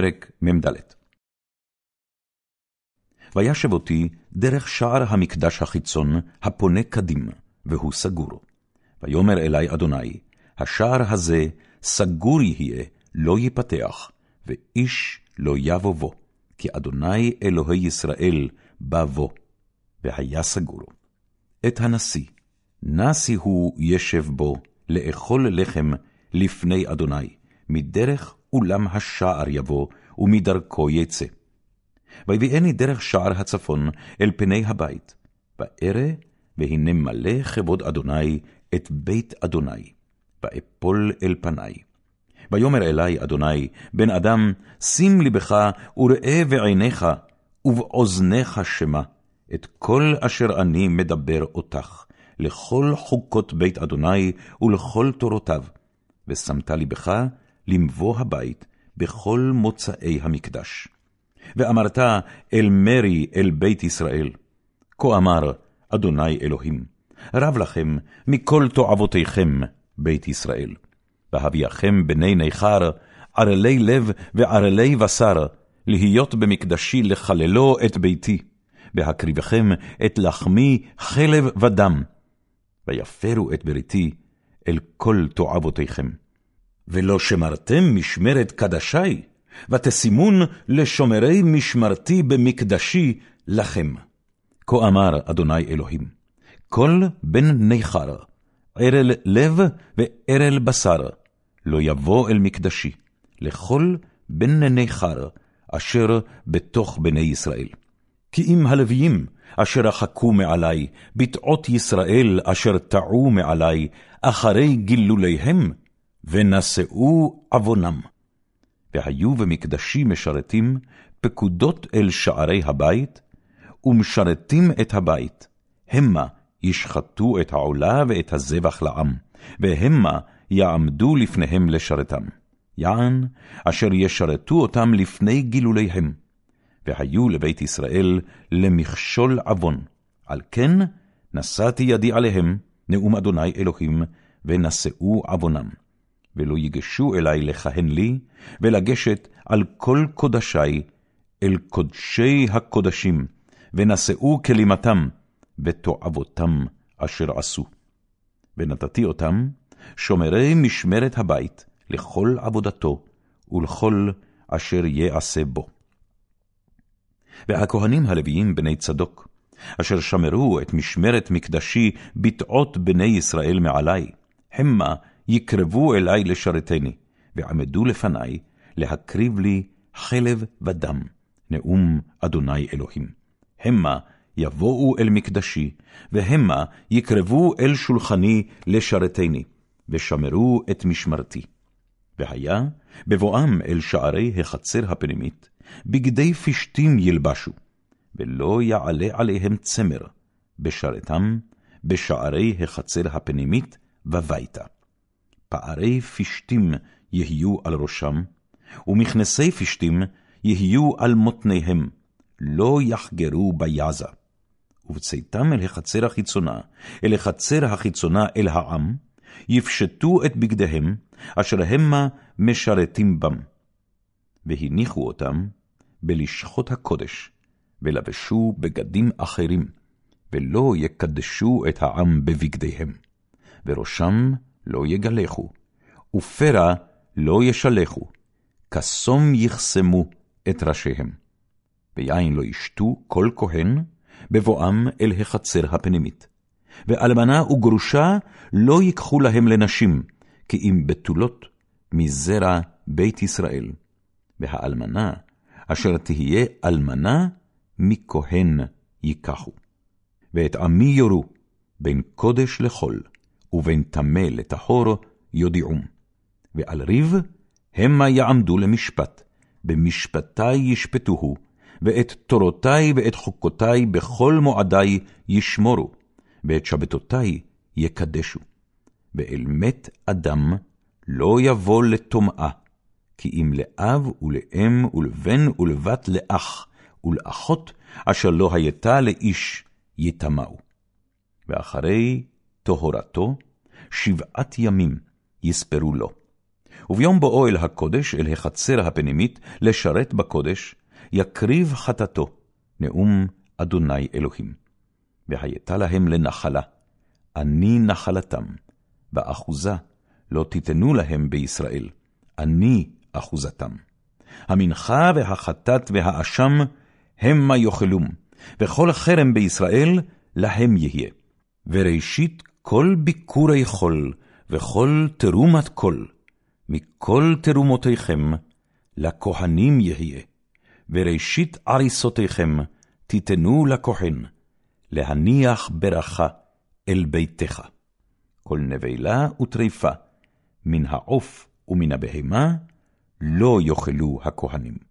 פרק מ"ד וישב אותי דרך שער המקדש החיצון, הפונה קדים, והוא סגור. ויאמר אלי אדוני, השער הזה סגור יהיה, לא ייפתח, ואיש לא יבוא בו, כי אדוני אלוהי ישראל בא בו, והיה סגור. את הנשיא, נשיא הוא ישב בו, לאכול לחם לפני אדוני, מדרך אולם השער יבוא, ומדרכו יצא. ויביאני דרך שער הצפון אל פני הבית, וארא, והנה מלא כבוד אדוני את בית אדוני, ואפול אל פני. ויאמר אלי אדוני, בן אדם, שים לבך וראה בעיניך, ובאוזניך שמע, את כל אשר אני מדבר אותך, לכל חוקות בית אדוני ולכל תורותיו, ושמת לבך למבוא הבית בכל מוצאי המקדש. ואמרת אל מרי אל בית ישראל, כה אמר אדוני אלוהים, רב לכם מכל תועבותיכם, בית ישראל. והביאכם בני נכר, ערלי לב וערלי בשר, להיות במקדשי לחללו את ביתי, והקריבכם את לחמי חלב ודם, ויפרו את בריתי אל כל תועבותיכם. ולא שמרתם משמרת קדשי, ותשימון לשומרי משמרתי במקדשי לכם. כה אמר אדוני אלוהים, כל בן נכר, ערל לב וערל בשר, לא יבוא אל מקדשי, לכל בן נכר, אשר בתוך בני ישראל. כי אם הלוויים, אשר רחקו מעלי, בתעות ישראל אשר טעו מעלי, אחרי גילוליהם, ונשאו עוונם. והיו במקדשי משרתים פקודות אל שערי הבית, ומשרתים את הבית, המה ישחטו את העולה ואת הזבח לעם, והמה יעמדו לפניהם לשרתם. יען, אשר ישרתו אותם לפני גילוליהם. והיו לבית ישראל למכשול עוון. על כן נשאתי ידי עליהם, נאום אדוני אלוהים, ונשאו עוונם. ולא ייגשו אלי לכהן לי, ולגשת על כל קודשי, אל קודשי הקודשים, ונשאו כלימתם, ותועבותם אשר עשו. ונתתי אותם, שומרי משמרת הבית, לכל עבודתו, ולכל אשר יעשה בו. והכהנים הלוויים בני צדוק, אשר שמרו את משמרת מקדשי בתעות בני ישראל מעלי, המה יקרבו אלי לשרתני, ועמדו לפני להקריב לי חלב ודם, נאום אדוני אלוהים. המה יבואו אל מקדשי, והמה יקרבו אל שולחני לשרתני, ושמרו את משמרתי. והיה, בבואם אל שערי החצר הפנימית, בגדי פשתים ילבשו, ולא יעלה עליהם צמר, בשרתם, בשערי החצר הפנימית, בביתה. פערי פשתים יהיו על ראשם, ומכנסי פשתים יהיו על מותניהם, לא יחגרו ביעזה. ובצאתם אל החצר החיצונה, אל החצר החיצונה אל העם, יפשטו את בגדיהם, אשר המה משרתים בם. והניחו אותם בלשכות הקודש, ולבשו בגדים אחרים, ולא יקדשו את העם בבגדיהם. וראשם לא יגלחו, ופרע לא ישלחו, כסום יכסמו את ראשיהם. ויין לא ישתו כל כהן, בבואם אל החצר הפנימית. ואלמנה וגרושה לא ייקחו להם לנשים, כי אם בתולות מזרע בית ישראל. והאלמנה, אשר תהיה אלמנה, מכהן ייקחו. ואת עמי יורו, בין קודש לחול, ובין טמא לטהור יודיעום. ועל ריב המה יעמדו למשפט, במשפטי ישפטוהו, ואת תורותי ואת חוקותי בכל מועדי ישמורו, ואת שבתותי יקדשו. ואל מת אדם לא יבוא לטומאה, כי אם לאב ולאם ולבן ולבת לאח ולאחות, אשר לא הייתה לאיש, יטמאו. ואחרי טהרתו, שבעת ימים יספרו לו. וביום בואו אל הקודש, אל החצר הפנימית, לשרת בקודש, יקריב חטאתו, נאום אדוני אלוהים. והייתה להם לנחלה, אני נחלתם, באחוזה לא תיתנו להם בישראל, אני אחוזתם. המנחה והחטאת והאשם המה יאכלום, וכל חרם בישראל להם יהיה. וראשית כל ביקורי חול, וכל תרומת קול, מכל תרומותיכם, לכהנים יהיה. וראשית עריסותיכם תיתנו לכהן, להניח ברכה אל ביתך. כל נבלה וטריפה, מן העוף ומן הבהמה, לא יאכלו הכהנים.